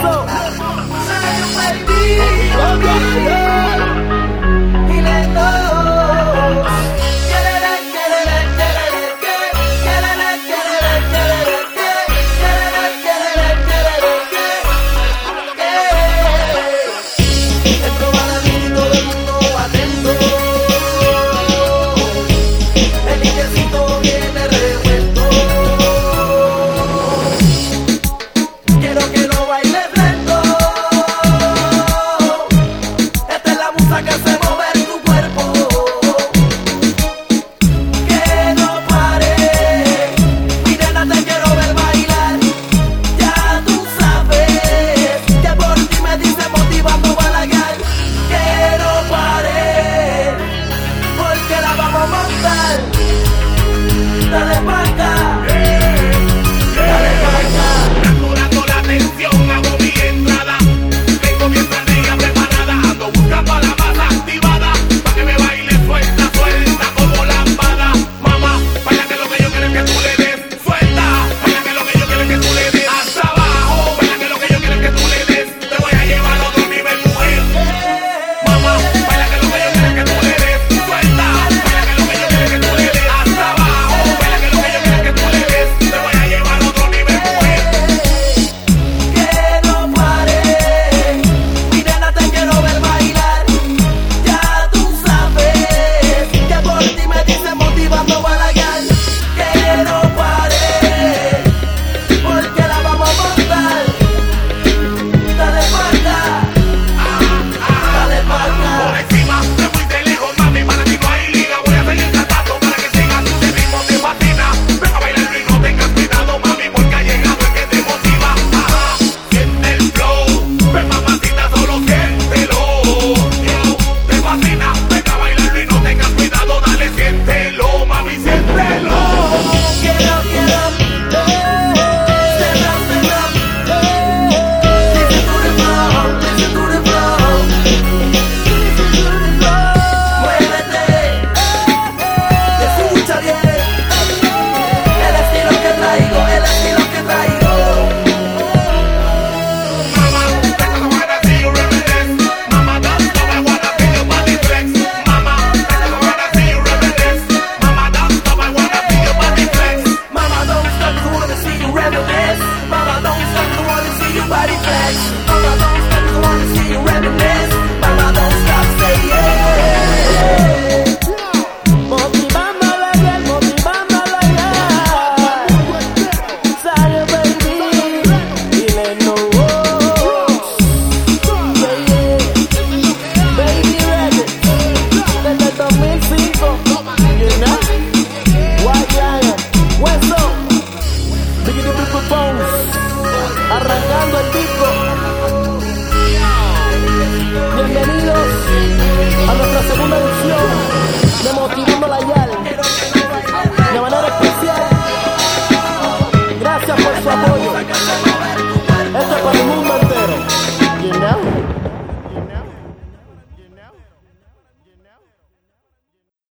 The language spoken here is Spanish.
So Dale, Dale para acá.